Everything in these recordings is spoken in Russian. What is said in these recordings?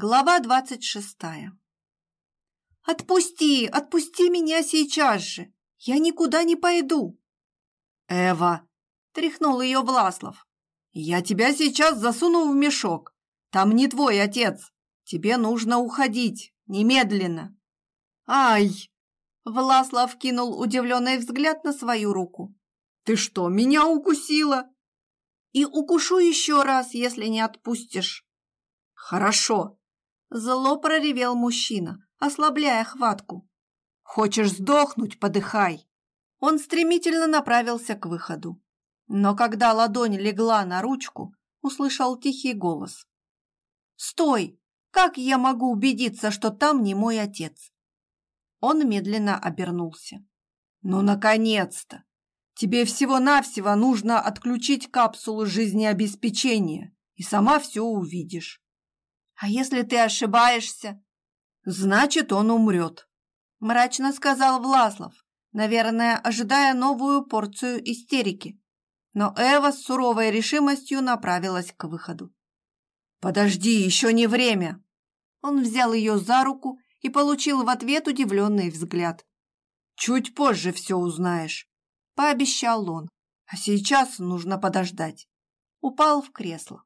Глава двадцать шестая. «Отпусти! Отпусти меня сейчас же! Я никуда не пойду!» «Эва!» — тряхнул ее Власлов. «Я тебя сейчас засуну в мешок. Там не твой отец. Тебе нужно уходить. Немедленно!» «Ай!» — Власлав кинул удивленный взгляд на свою руку. «Ты что, меня укусила?» «И укушу еще раз, если не отпустишь». «Хорошо!» Зло проревел мужчина, ослабляя хватку. «Хочешь сдохнуть? Подыхай!» Он стремительно направился к выходу. Но когда ладонь легла на ручку, услышал тихий голос. «Стой! Как я могу убедиться, что там не мой отец?» Он медленно обернулся. «Ну, наконец-то! Тебе всего-навсего нужно отключить капсулу жизнеобеспечения, и сама все увидишь. «А если ты ошибаешься?» «Значит, он умрет», – мрачно сказал Власлов, наверное, ожидая новую порцию истерики. Но Эва с суровой решимостью направилась к выходу. «Подожди, еще не время!» Он взял ее за руку и получил в ответ удивленный взгляд. «Чуть позже все узнаешь», – пообещал он. «А сейчас нужно подождать». Упал в кресло.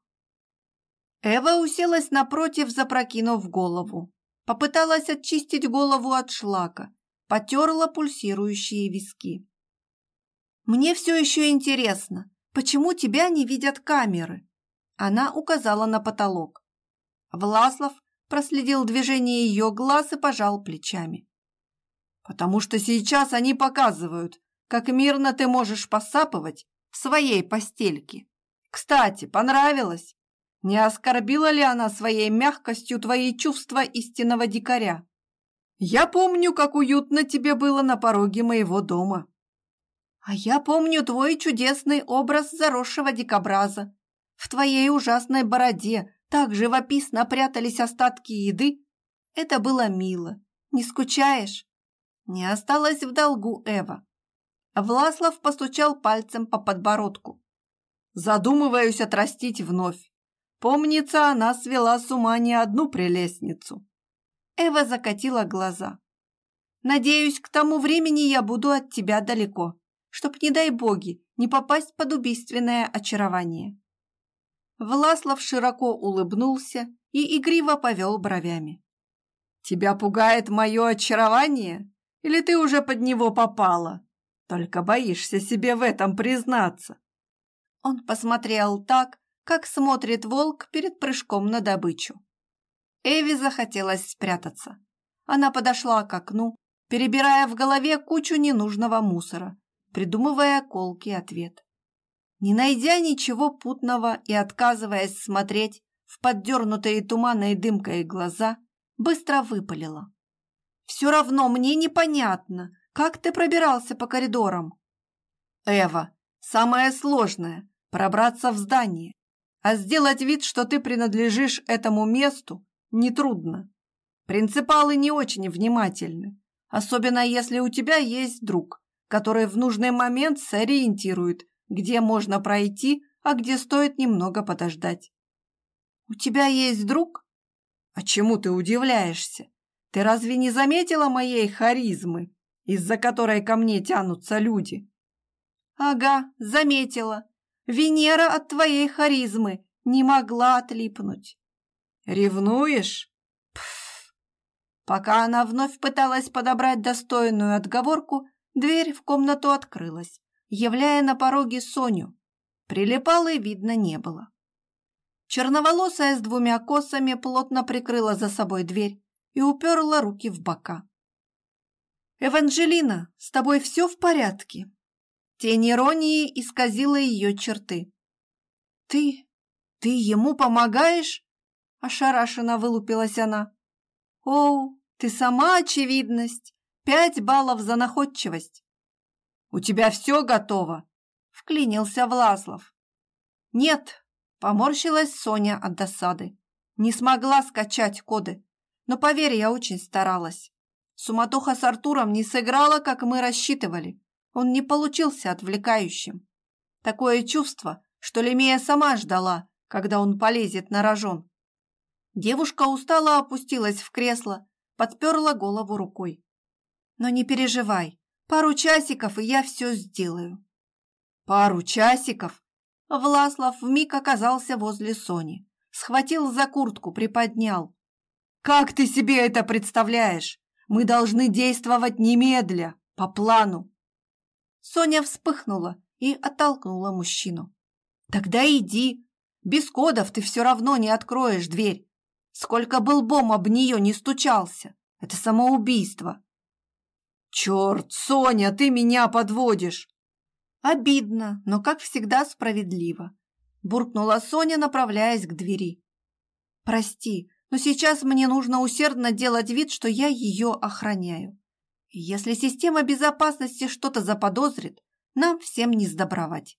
Эва уселась напротив, запрокинув голову. Попыталась очистить голову от шлака, потерла пульсирующие виски. «Мне все еще интересно, почему тебя не видят камеры?» Она указала на потолок. Власлов проследил движение ее глаз и пожал плечами. «Потому что сейчас они показывают, как мирно ты можешь посапывать в своей постельке. Кстати, понравилось?» Не оскорбила ли она своей мягкостью твои чувства истинного дикаря? Я помню, как уютно тебе было на пороге моего дома. А я помню твой чудесный образ заросшего дикобраза. В твоей ужасной бороде так живописно прятались остатки еды. Это было мило. Не скучаешь? Не осталось в долгу Эва. Власлов постучал пальцем по подбородку. Задумываюсь отрастить вновь. Помнится, она свела с ума не одну прелестницу. Эва закатила глаза. Надеюсь, к тому времени я буду от тебя далеко, чтоб, не дай боги, не попасть под убийственное очарование. Власлов широко улыбнулся и игриво повел бровями. «Тебя пугает мое очарование? Или ты уже под него попала? Только боишься себе в этом признаться?» Он посмотрел так, как смотрит волк перед прыжком на добычу. Эви захотелось спрятаться. Она подошла к окну, перебирая в голове кучу ненужного мусора, придумывая колкий ответ. Не найдя ничего путного и отказываясь смотреть в поддернутые туманной дымкой глаза, быстро выпалила. «Все равно мне непонятно, как ты пробирался по коридорам?» «Эва, самое сложное – пробраться в здание, а сделать вид, что ты принадлежишь этому месту, нетрудно. Принципалы не очень внимательны, особенно если у тебя есть друг, который в нужный момент сориентирует, где можно пройти, а где стоит немного подождать. У тебя есть друг? А чему ты удивляешься? Ты разве не заметила моей харизмы, из-за которой ко мне тянутся люди? Ага, заметила. Венера от твоей харизмы не могла отлипнуть. Ревнуешь? Пф. Пока она вновь пыталась подобрать достойную отговорку, дверь в комнату открылась, являя на пороге Соню. Прилипалой видно не было. Черноволосая с двумя косами плотно прикрыла за собой дверь и уперла руки в бока. «Эванжелина, с тобой все в порядке?» Тень иронии исказила ее черты. «Ты... ты ему помогаешь?» Ошарашенно вылупилась она. «Оу, ты сама очевидность. Пять баллов за находчивость». «У тебя все готово?» Вклинился Власлов. «Нет», поморщилась Соня от досады. Не смогла скачать коды. Но поверь, я очень старалась. Суматоха с Артуром не сыграла, как мы рассчитывали. Он не получился отвлекающим. Такое чувство, что Лемея сама ждала, когда он полезет на рожон. Девушка устало опустилась в кресло, подперла голову рукой. «Но не переживай, пару часиков, и я все сделаю». «Пару часиков?» Власлов вмиг оказался возле Сони, схватил за куртку, приподнял. «Как ты себе это представляешь? Мы должны действовать немедля, по плану!» Соня вспыхнула и оттолкнула мужчину. «Тогда иди. Без кодов ты все равно не откроешь дверь. Сколько был бом об нее не стучался. Это самоубийство». «Черт, Соня, ты меня подводишь!» «Обидно, но, как всегда, справедливо», – буркнула Соня, направляясь к двери. «Прости, но сейчас мне нужно усердно делать вид, что я ее охраняю. Если система безопасности что-то заподозрит, нам всем не сдобровать».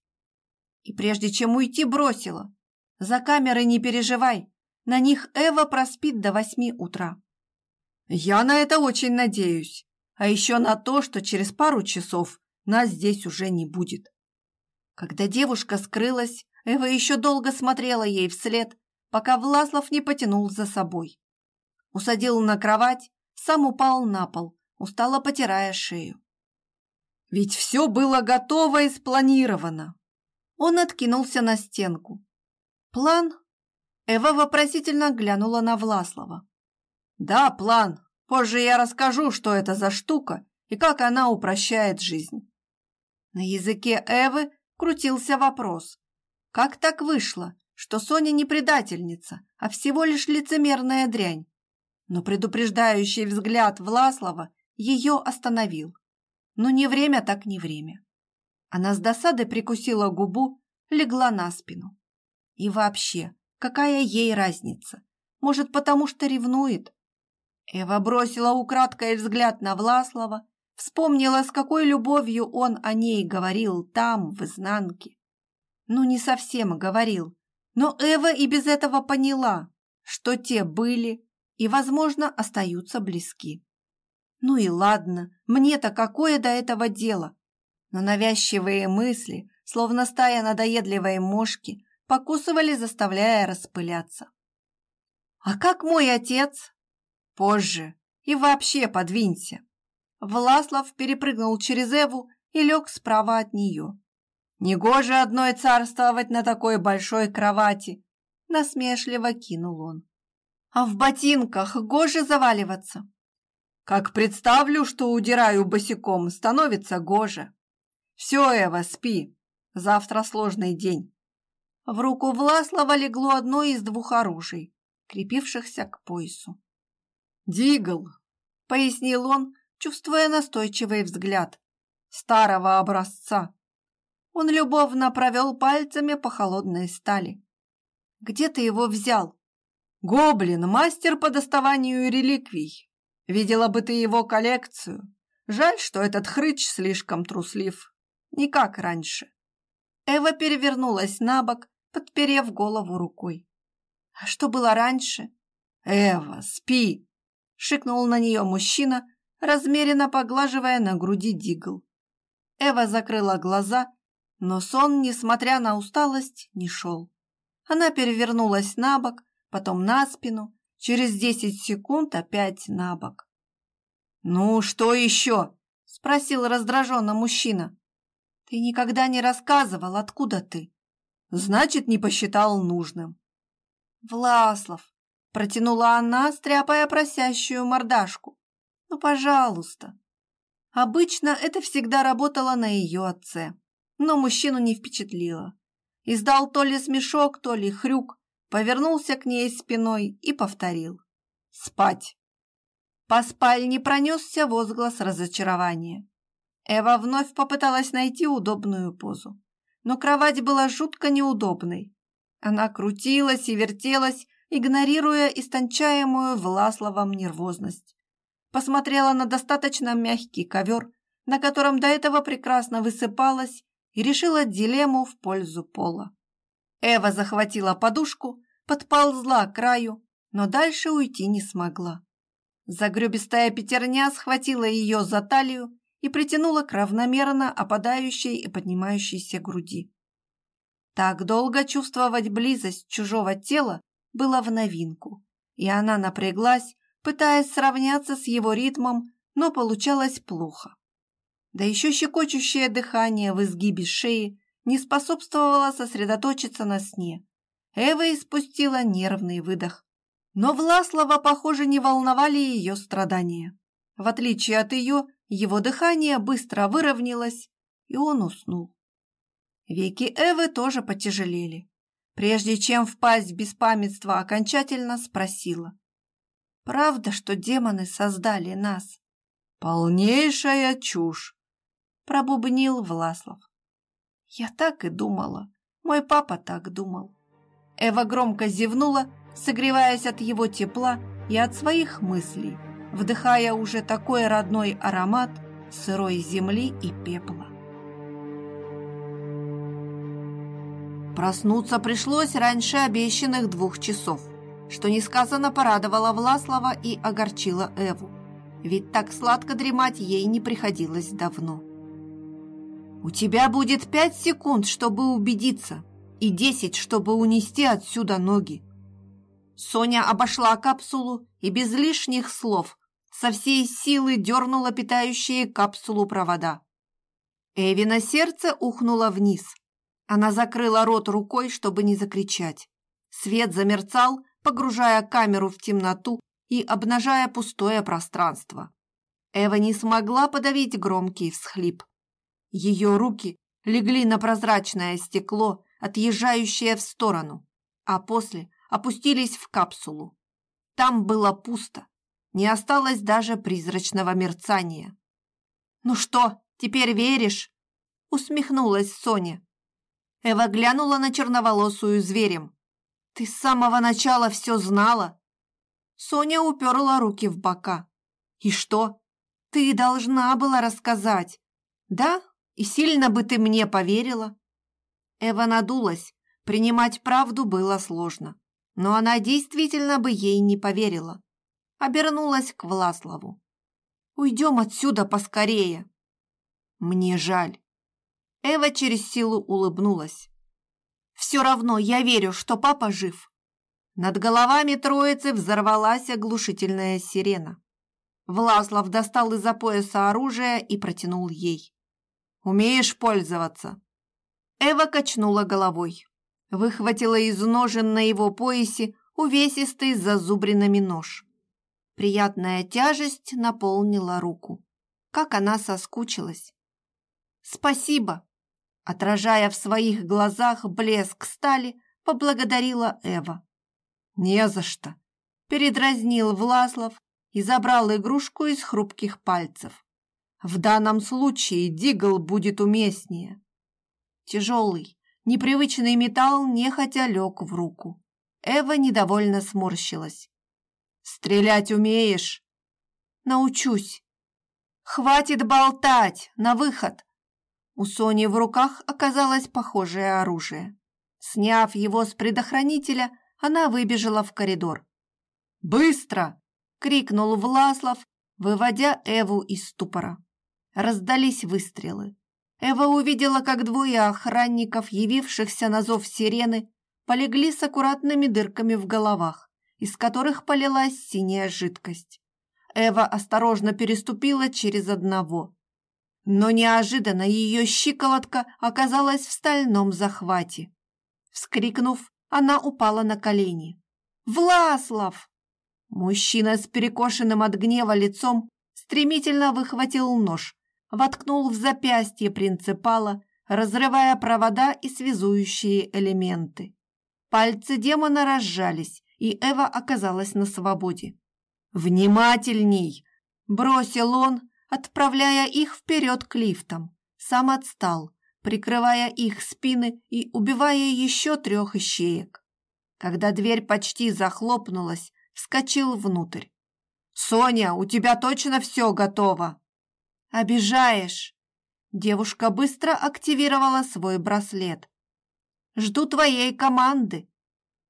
И прежде чем уйти, бросила. «За камеры не переживай, на них Эва проспит до восьми утра». «Я на это очень надеюсь, а еще на то, что через пару часов нас здесь уже не будет. Когда девушка скрылась, Эва еще долго смотрела ей вслед, пока Власлов не потянул за собой. Усадил на кровать, сам упал на пол, устало потирая шею. Ведь все было готово и спланировано. Он откинулся на стенку. План? Эва вопросительно глянула на Власлова. Да, план. Позже я расскажу, что это за штука и как она упрощает жизнь. На языке Эвы крутился вопрос. Как так вышло, что Соня не предательница, а всего лишь лицемерная дрянь? Но предупреждающий взгляд Власлова ее остановил. Но не время так не время. Она с досадой прикусила губу, легла на спину. И вообще, какая ей разница? Может, потому что ревнует? Эва бросила украдкой взгляд на Власлова Вспомнила, с какой любовью он о ней говорил там, в изнанке. Ну, не совсем говорил, но Эва и без этого поняла, что те были и, возможно, остаются близки. Ну и ладно, мне-то какое до этого дело? Но навязчивые мысли, словно стая надоедливой мошки, покусывали, заставляя распыляться. «А как мой отец?» «Позже. И вообще подвинься. Власлав перепрыгнул через Эву и лег справа от нее. «Негоже одной царствовать на такой большой кровати!» Насмешливо кинул он. «А в ботинках гоже заваливаться?» «Как представлю, что удираю босиком, становится гоже!» «Все, Эва, спи! Завтра сложный день!» В руку Власлова легло одно из двух оружий, крепившихся к поясу. «Дигл!» — пояснил он, чувствуя настойчивый взгляд старого образца. Он любовно провел пальцами по холодной стали. «Где ты его взял?» «Гоблин, мастер по доставанию реликвий. Видела бы ты его коллекцию. Жаль, что этот хрыч слишком труслив. Не как раньше». Эва перевернулась на бок, подперев голову рукой. «А что было раньше?» «Эва, спи!» — шикнул на нее мужчина, размеренно поглаживая на груди Дигл. Эва закрыла глаза, но сон, несмотря на усталость, не шел. Она перевернулась на бок, потом на спину, через десять секунд опять на бок. «Ну, что еще?» – спросил раздраженно мужчина. «Ты никогда не рассказывал, откуда ты?» «Значит, не посчитал нужным». «Власлов», – протянула она, стряпая просящую мордашку. Ну, пожалуйста. Обычно это всегда работало на ее отце, но мужчину не впечатлило. Издал то ли смешок, то ли хрюк, повернулся к ней спиной и повторил. «Спать!» По спальне пронесся возглас разочарования. Эва вновь попыталась найти удобную позу, но кровать была жутко неудобной. Она крутилась и вертелась, игнорируя истончаемую Власловом нервозность посмотрела на достаточно мягкий ковер, на котором до этого прекрасно высыпалась, и решила дилемму в пользу пола. Эва захватила подушку, подползла к краю, но дальше уйти не смогла. Загребистая пятерня схватила ее за талию и притянула к равномерно опадающей и поднимающейся груди. Так долго чувствовать близость чужого тела было в новинку. и она напряглась, пытаясь сравняться с его ритмом, но получалось плохо. Да еще щекочущее дыхание в изгибе шеи не способствовало сосредоточиться на сне. Эва испустила нервный выдох. Но Власлова, похоже, не волновали ее страдания. В отличие от ее, его дыхание быстро выровнялось, и он уснул. Веки Эвы тоже потяжелели. Прежде чем впасть в беспамятство, окончательно спросила. «Правда, что демоны создали нас?» «Полнейшая чушь!» – пробубнил Власлов. «Я так и думала. Мой папа так думал». Эва громко зевнула, согреваясь от его тепла и от своих мыслей, вдыхая уже такой родной аромат сырой земли и пепла. Проснуться пришлось раньше обещанных двух часов, что несказанно порадовало Власлова и огорчило Эву, ведь так сладко дремать ей не приходилось давно. «У тебя будет пять секунд, чтобы убедиться, и десять, чтобы унести отсюда ноги». Соня обошла капсулу и без лишних слов со всей силы дернула питающие капсулу провода. Эви на сердце ухнула вниз. Она закрыла рот рукой, чтобы не закричать. Свет замерцал, погружая камеру в темноту и обнажая пустое пространство. Эва не смогла подавить громкий всхлип. Ее руки легли на прозрачное стекло, отъезжающее в сторону, а после опустились в капсулу. Там было пусто, не осталось даже призрачного мерцания. «Ну что, теперь веришь?» усмехнулась Соня. Эва глянула на черноволосую зверем. «Ты с самого начала все знала?» Соня уперла руки в бока. «И что? Ты должна была рассказать. Да, и сильно бы ты мне поверила. Эва надулась, принимать правду было сложно, но она действительно бы ей не поверила. Обернулась к Власлову. «Уйдем отсюда поскорее!» «Мне жаль!» Эва через силу улыбнулась. «Все равно я верю, что папа жив!» Над головами троицы взорвалась оглушительная сирена. Власлов достал из-за пояса оружие и протянул ей. Умеешь пользоваться?» Эва качнула головой. Выхватила из ножен на его поясе увесистый с зазубринами нож. Приятная тяжесть наполнила руку. Как она соскучилась. «Спасибо!» Отражая в своих глазах блеск стали, поблагодарила Эва. «Не за что!» Передразнил Власлов и забрал игрушку из хрупких пальцев. В данном случае дигл будет уместнее. Тяжелый, непривычный металл нехотя лег в руку. Эва недовольно сморщилась. «Стрелять умеешь?» «Научусь». «Хватит болтать! На выход!» У Сони в руках оказалось похожее оружие. Сняв его с предохранителя, она выбежала в коридор. «Быстро!» — крикнул Власлов, выводя Эву из ступора. Раздались выстрелы. Эва увидела, как двое охранников, явившихся на зов сирены, полегли с аккуратными дырками в головах, из которых полилась синяя жидкость. Эва осторожно переступила через одного. Но неожиданно ее щиколотка оказалась в стальном захвате. Вскрикнув, она упала на колени. «Власлав!» Мужчина с перекошенным от гнева лицом стремительно выхватил нож, воткнул в запястье принципала, разрывая провода и связующие элементы. Пальцы демона разжались, и Эва оказалась на свободе. «Внимательней!» – бросил он, отправляя их вперед к лифтам. Сам отстал, прикрывая их спины и убивая еще трех ищеек. Когда дверь почти захлопнулась, вскочил внутрь. «Соня, у тебя точно все готово?» «Обижаешь!» Девушка быстро активировала свой браслет. «Жду твоей команды!»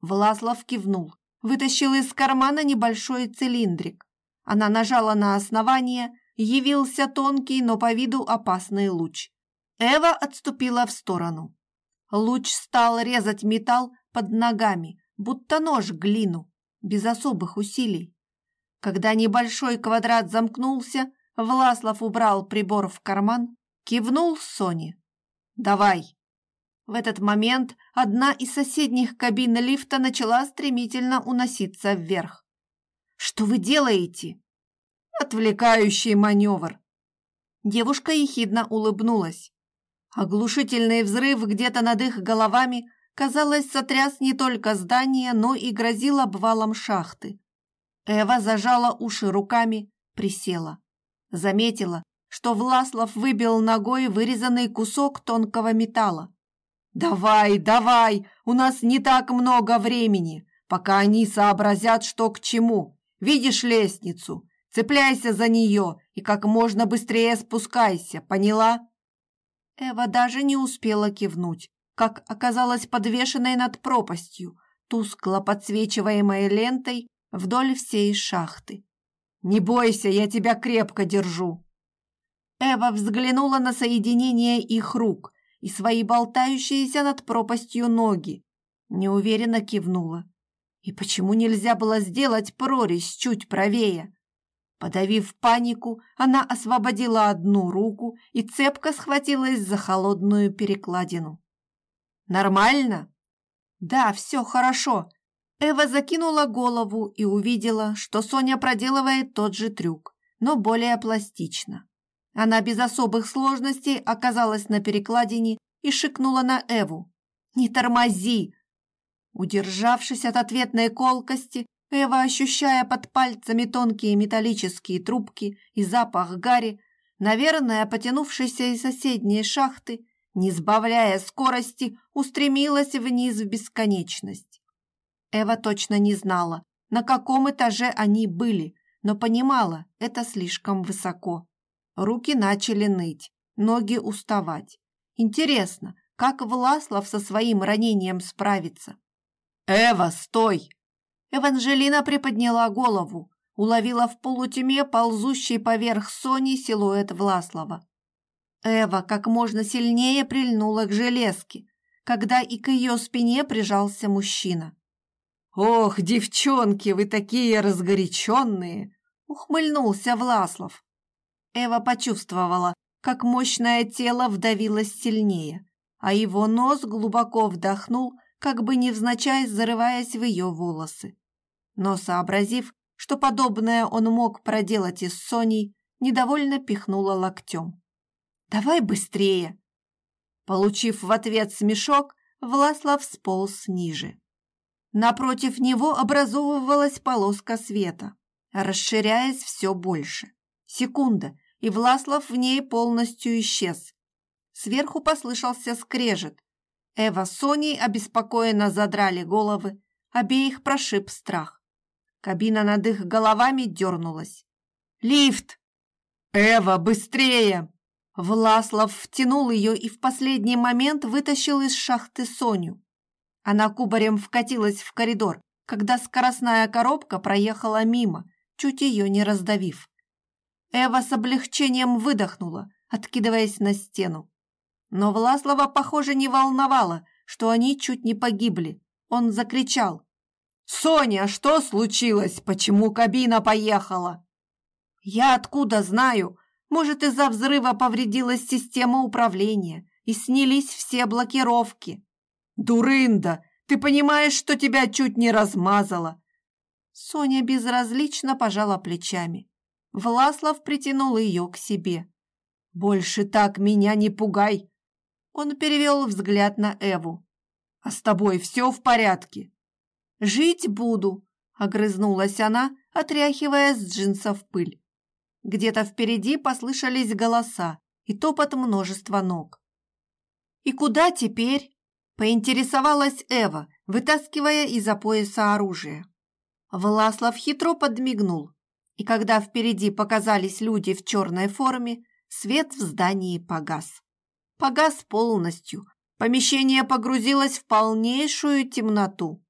Власлов кивнул, вытащил из кармана небольшой цилиндрик. Она нажала на основание, явился тонкий, но по виду опасный луч. Эва отступила в сторону. Луч стал резать металл под ногами, будто нож глину. без особых усилий. Когда небольшой квадрат замкнулся, Власлов убрал прибор в карман, кивнул Соне. «Давай!» В этот момент одна из соседних кабин лифта начала стремительно уноситься вверх. «Что вы делаете?» «Отвлекающий маневр!» Девушка ехидно улыбнулась. Оглушительный взрыв где-то над их головами, казалось, сотряс не только здание, но и грозил обвалом шахты. Эва зажала уши руками, присела. Заметила, что Власлов выбил ногой вырезанный кусок тонкого металла. «Давай, давай, у нас не так много времени, пока они сообразят, что к чему. Видишь лестницу? Цепляйся за нее и как можно быстрее спускайся, поняла?» Эва даже не успела кивнуть, как оказалась подвешенной над пропастью, тускло подсвечиваемой лентой вдоль всей шахты. «Не бойся, я тебя крепко держу!» Эва взглянула на соединение их рук, и свои болтающиеся над пропастью ноги. Неуверенно кивнула. И почему нельзя было сделать прорезь чуть правее? Подавив панику, она освободила одну руку и цепко схватилась за холодную перекладину. «Нормально?» «Да, все хорошо». Эва закинула голову и увидела, что Соня проделывает тот же трюк, но более пластично. Она без особых сложностей оказалась на перекладине и шикнула на Эву. «Не тормози!» Удержавшись от ответной колкости, Эва, ощущая под пальцами тонкие металлические трубки и запах гари, наверное, потянувшейся из соседней шахты, не сбавляя скорости, устремилась вниз в бесконечность. Эва точно не знала, на каком этаже они были, но понимала, это слишком высоко. Руки начали ныть, ноги уставать. Интересно, как Власлов со своим ранением справится? «Эва, стой!» Эванжелина приподняла голову, уловила в полутьме ползущий поверх Сони силуэт Власлова. Эва как можно сильнее прильнула к железке, когда и к ее спине прижался мужчина. «Ох, девчонки, вы такие разгоряченные!» — ухмыльнулся Власлов. Эва почувствовала, как мощное тело вдавилось сильнее, а его нос глубоко вдохнул, как бы невзначай зарываясь в ее волосы. Но, сообразив, что подобное он мог проделать и с Соней, недовольно пихнула локтем. «Давай быстрее!» Получив в ответ смешок, Власлав сполз ниже. Напротив него образовывалась полоска света, расширяясь все больше. Секунда, и Власлов в ней полностью исчез. Сверху послышался скрежет. Эва с Соней обеспокоенно задрали головы, обеих прошиб страх. Кабина над их головами дернулась. «Лифт!» «Эва, быстрее!» Власлов втянул ее и в последний момент вытащил из шахты Соню. Она кубарем вкатилась в коридор, когда скоростная коробка проехала мимо, чуть ее не раздавив. Эва с облегчением выдохнула, откидываясь на стену. Но Власлова, похоже, не волновало, что они чуть не погибли. Он закричал. «Соня, что случилось? Почему кабина поехала?» «Я откуда знаю? Может, из-за взрыва повредилась система управления и снялись все блокировки». «Дурында, ты понимаешь, что тебя чуть не размазало?» Соня безразлично пожала плечами. Власлов притянул ее к себе. «Больше так меня не пугай!» Он перевел взгляд на Эву. «А с тобой все в порядке?» «Жить буду», — огрызнулась она, отряхивая с джинсов пыль. Где-то впереди послышались голоса и топот множества ног. «И куда теперь?» — поинтересовалась Эва, вытаскивая из-за пояса оружие. Власлов хитро подмигнул, и когда впереди показались люди в черной форме, свет в здании погас. Погас полностью, помещение погрузилось в полнейшую темноту.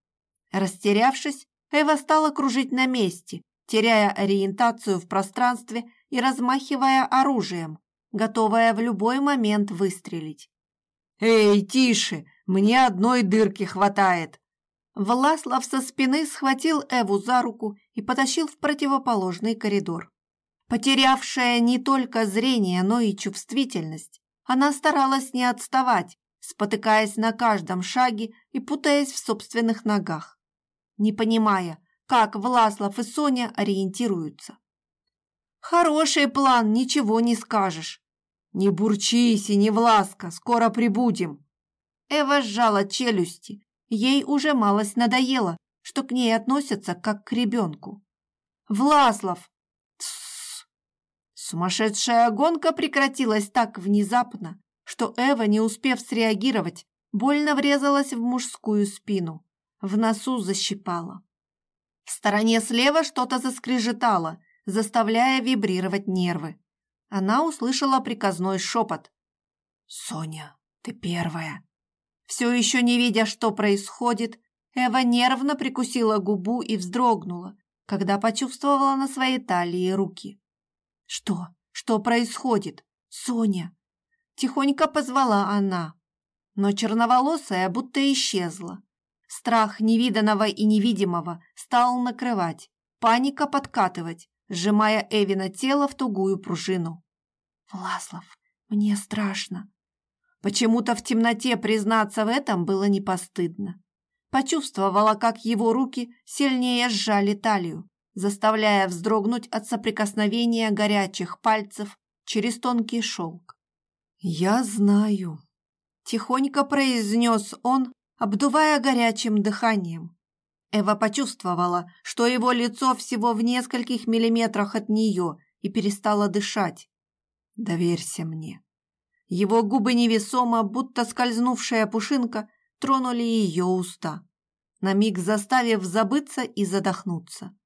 Растерявшись, Эва стала кружить на месте, теряя ориентацию в пространстве и размахивая оружием, готовая в любой момент выстрелить. «Эй, тише! Мне одной дырки хватает!» Власлав со спины схватил Эву за руку и потащил в противоположный коридор. Потерявшая не только зрение, но и чувствительность, она старалась не отставать, спотыкаясь на каждом шаге и путаясь в собственных ногах, не понимая, как Власлав и Соня ориентируются. «Хороший план, ничего не скажешь». «Не бурчись и не Власка, скоро прибудем». Эва сжала челюсти, ей уже малость надоело, что к ней относятся как к ребенку. «Власлав!» Тссс. Сумасшедшая гонка прекратилась так внезапно, что Эва, не успев среагировать, больно врезалась в мужскую спину. В носу защипала. В стороне слева что-то заскрежетало, заставляя вибрировать нервы. Она услышала приказной шепот. «Соня, ты первая!» Все еще не видя, что происходит, Эва нервно прикусила губу и вздрогнула, когда почувствовала на своей талии руки. «Что? Что происходит? Соня!» Тихонько позвала она, но черноволосая будто исчезла. Страх невиданного и невидимого стал накрывать, паника подкатывать, сжимая Эвина тело в тугую пружину. «Власлов, мне страшно». Почему-то в темноте признаться в этом было не постыдно. Почувствовала, как его руки сильнее сжали талию, заставляя вздрогнуть от соприкосновения горячих пальцев через тонкий шелк. «Я знаю», — тихонько произнес он, обдувая горячим дыханием. Эва почувствовала, что его лицо всего в нескольких миллиметрах от нее и перестала дышать. «Доверься мне». Его губы невесомо, будто скользнувшая пушинка, тронули ее уста, на миг заставив забыться и задохнуться.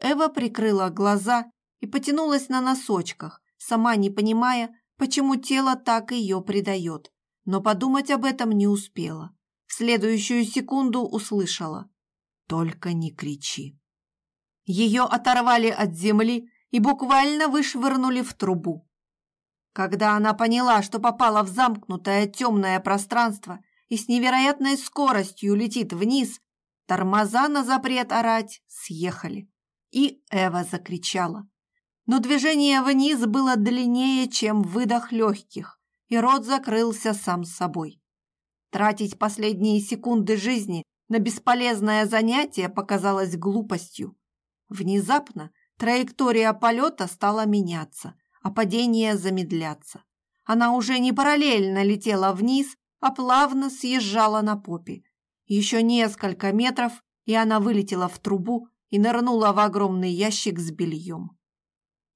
Эва прикрыла глаза и потянулась на носочках, сама не понимая, почему тело так ее предает, но подумать об этом не успела. В следующую секунду услышала «Только не кричи». Ее оторвали от земли и буквально вышвырнули в трубу. Когда она поняла, что попала в замкнутое темное пространство и с невероятной скоростью летит вниз, тормоза на запрет орать съехали. И Эва закричала но движение вниз было длиннее, чем выдох легких, и рот закрылся сам собой. Тратить последние секунды жизни на бесполезное занятие показалось глупостью. Внезапно траектория полета стала меняться, а падение замедляться. Она уже не параллельно летела вниз, а плавно съезжала на попе. Еще несколько метров, и она вылетела в трубу и нырнула в огромный ящик с бельем.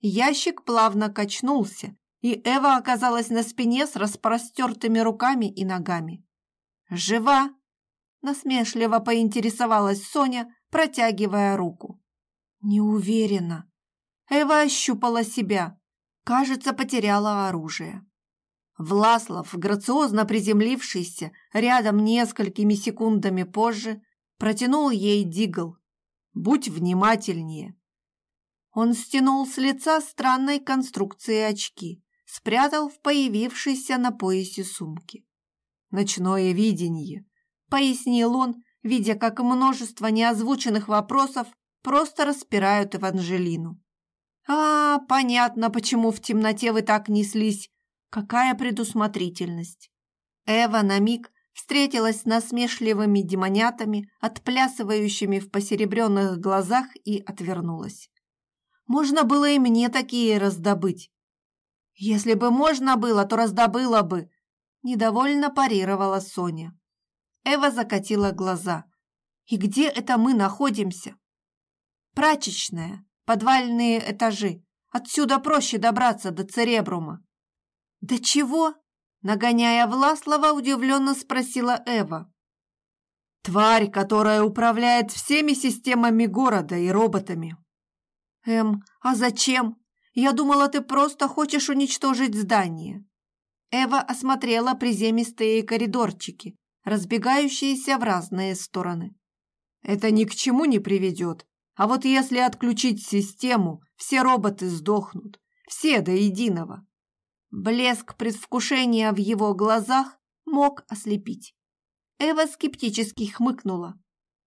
Ящик плавно качнулся, и Эва оказалась на спине с распростертыми руками и ногами. «Жива?» – насмешливо поинтересовалась Соня, протягивая руку. «Не уверена». Эва ощупала себя. Кажется, потеряла оружие. Власлов, грациозно приземлившийся рядом несколькими секундами позже, протянул ей дигл. «Будь внимательнее, он стянул с лица странной конструкции очки, спрятал в появившейся на поясе сумке. «Ночное видение», — пояснил он, видя, как множество неозвученных вопросов просто распирают Эванжелину. «А, понятно, почему в темноте вы так неслись. Какая предусмотрительность!» Эва на миг встретилась с насмешливыми демонятами, отплясывающими в посеребренных глазах, и отвернулась. Можно было и мне такие раздобыть. Если бы можно было, то раздобыла бы. Недовольно парировала Соня. Эва закатила глаза. И где это мы находимся? Прачечная, подвальные этажи. Отсюда проще добраться до Церебрума. Да чего? Нагоняя Власлова, удивленно спросила Эва. Тварь, которая управляет всеми системами города и роботами, «Эм, а зачем? Я думала, ты просто хочешь уничтожить здание». Эва осмотрела приземистые коридорчики, разбегающиеся в разные стороны. «Это ни к чему не приведет. А вот если отключить систему, все роботы сдохнут. Все до единого». Блеск предвкушения в его глазах мог ослепить. Эва скептически хмыкнула.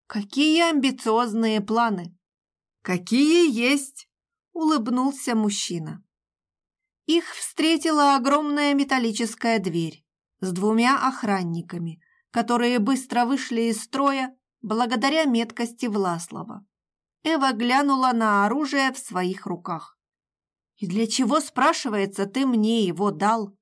Какие амбициозные планы! Какие есть! Улыбнулся мужчина. Их встретила огромная металлическая дверь с двумя охранниками, которые быстро вышли из строя благодаря меткости Власлова. Эва глянула на оружие в своих руках. «И для чего, спрашивается, ты мне его дал?»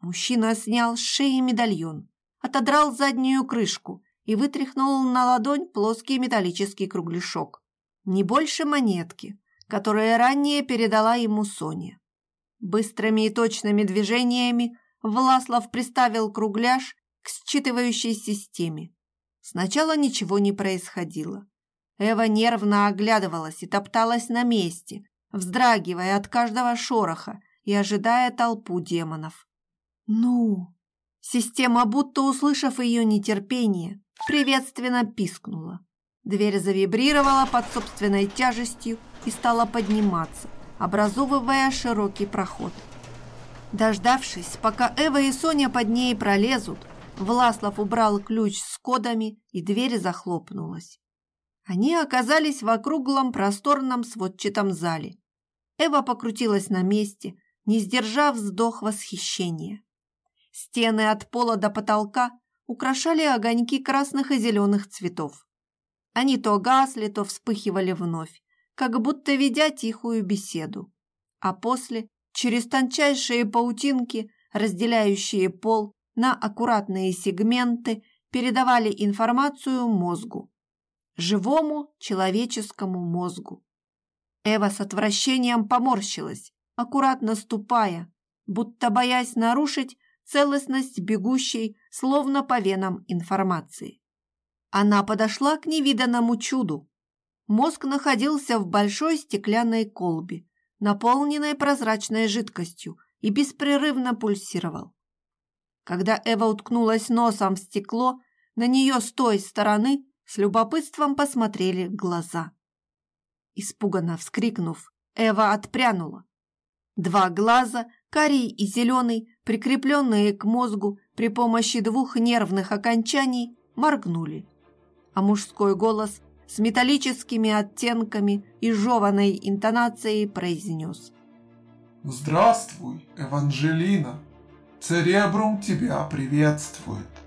Мужчина снял с шеи медальон, отодрал заднюю крышку и вытряхнул на ладонь плоский металлический кругляшок. Не больше монетки, которые ранее передала ему Соня. Быстрыми и точными движениями Власлав приставил кругляш к считывающей системе. Сначала ничего не происходило. Эва нервно оглядывалась и топталась на месте, вздрагивая от каждого шороха и ожидая толпу демонов. «Ну!» Система, будто услышав ее нетерпение, приветственно пискнула. Дверь завибрировала под собственной тяжестью и стала подниматься, образовывая широкий проход. Дождавшись, пока Эва и Соня под ней пролезут, Власлов убрал ключ с кодами, и дверь захлопнулась. Они оказались в округлом просторном сводчатом зале. Эва покрутилась на месте, не сдержав вздох восхищения. Стены от пола до потолка украшали огоньки красных и зеленых цветов. Они то гасли, то вспыхивали вновь, как будто ведя тихую беседу. А после, через тончайшие паутинки, разделяющие пол на аккуратные сегменты, передавали информацию мозгу живому человеческому мозгу. Эва с отвращением поморщилась, аккуратно ступая, будто боясь нарушить целостность бегущей, словно по венам информации. Она подошла к невиданному чуду. Мозг находился в большой стеклянной колбе, наполненной прозрачной жидкостью, и беспрерывно пульсировал. Когда Эва уткнулась носом в стекло, на нее с той стороны с любопытством посмотрели глаза. Испуганно вскрикнув, Эва отпрянула. Два глаза, карий и зеленый, прикрепленные к мозгу при помощи двух нервных окончаний, моргнули. А мужской голос с металлическими оттенками и жеваной интонацией произнес. «Здравствуй, Эванжелина! Церебрум тебя приветствует!»